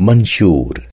मंशूर।